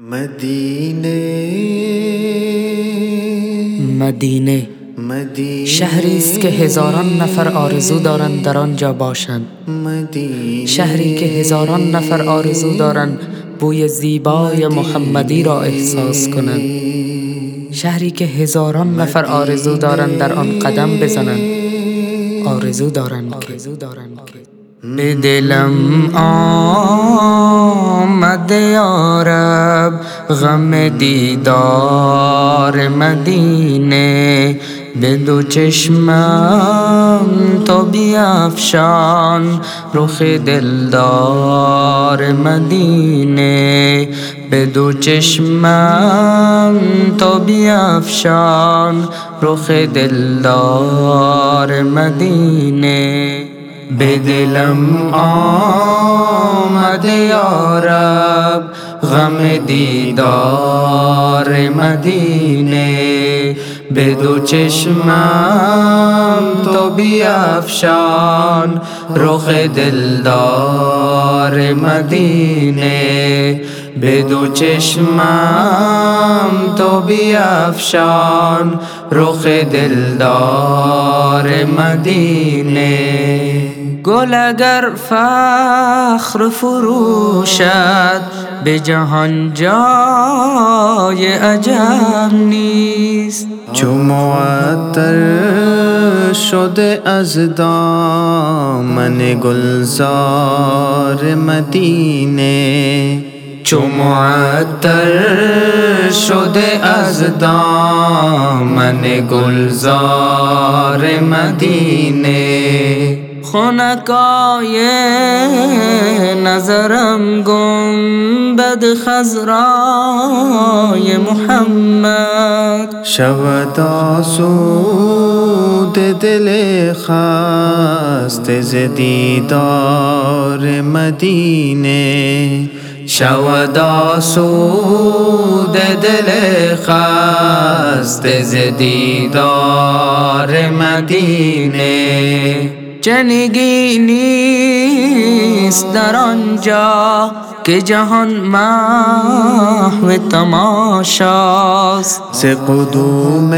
مدینه مدینه مدینه شهری است که هزاران نفر آرزو دارند در آنجا باشند مدینه شهری که هزاران نفر آرزو دارند بوی زیبای محمدی را احساس کنند شهری که هزاران نفر آرزو دارند در آن قدم بزنند آرزو دارند که به دلم آمد یارب غم دیدار مدینه به دو چشمم تو بیافشان. رخ دلدار مدینه به دو چشمم تو بیافشان. رخ دلدار مدینه به دلم آمد یارب غم دیدار مدینه به دو چشمم تو بیافشان رخ دلدار مدینه. به دو چشمم تو بیافشان رخ دلدار مدینه. گل اگر فخر فروشد به جهان جای عجب نیست. چو معطر شده از دامن گلزار مدینه چو معطر شده از دامن گلزار مدینه. خونکای نظرم گنبد خزرای محمد. شود آسود دل خسته ز دیدار مدینه. شود آسود دل خسته ز مدینه. جنگی نیست در آنجا که جهان محو تماشاست. ز قدوم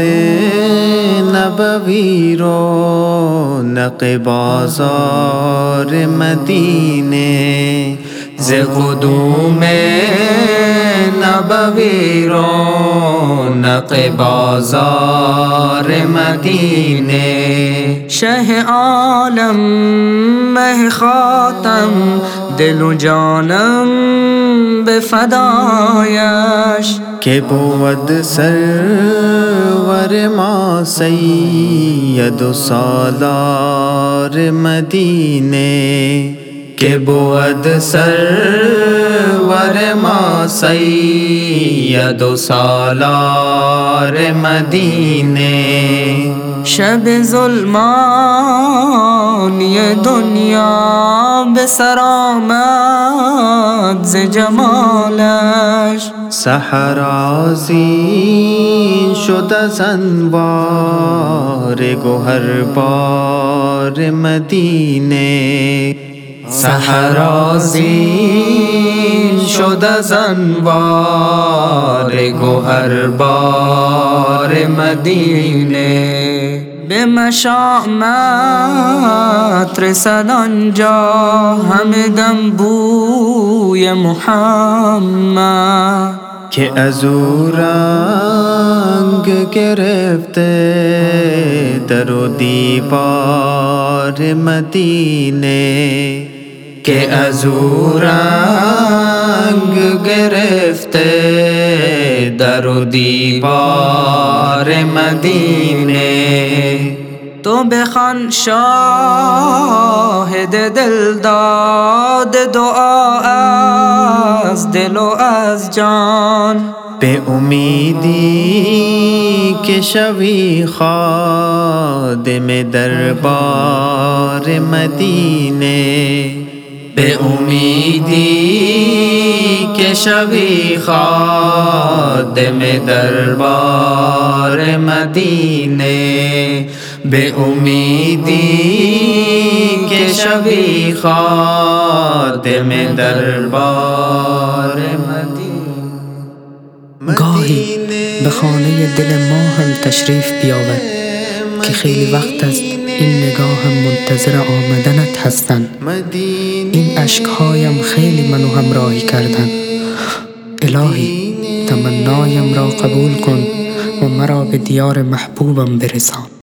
نبوی رو نق بازار مدینه ز قدوم نبوی رونق بازار مدینه شه عالم مه خاتم، دل و جانم به فدایش۔ که بود سرور ما سید و سالار مدینه که بود سرور ما سید و سالار مدینه شب ظلمانی دنیا به سر آمد ز جمالش۔ سحرازین شد از انوار گوهر بار مدینه سحرازین شد از انوار گوهر بار مدینه. به مشامت رسد آنجا همه دم بوی محمد. که از او رنگ گرفته در و دیوار مدینه. که از او رنگ گرفته در و دیوار مدینه تو بخوان شاهد دل داد دعا از دل و از جان۔ به امیدی که شوی خادم دربار مدینه به امیدی که شوی خادم دربار مدینه. به امیدی که شوی خادم دربار مدینه. الهی به خانه دل ما هم تشریف بیاور که خیلی وقت است این نگاه هم منتظر آمدنت هستند این اشکهایم خیلی منو همراهی کردن. الهی تمنایم را قبول کن و مرا به دیار محبوبم برسان.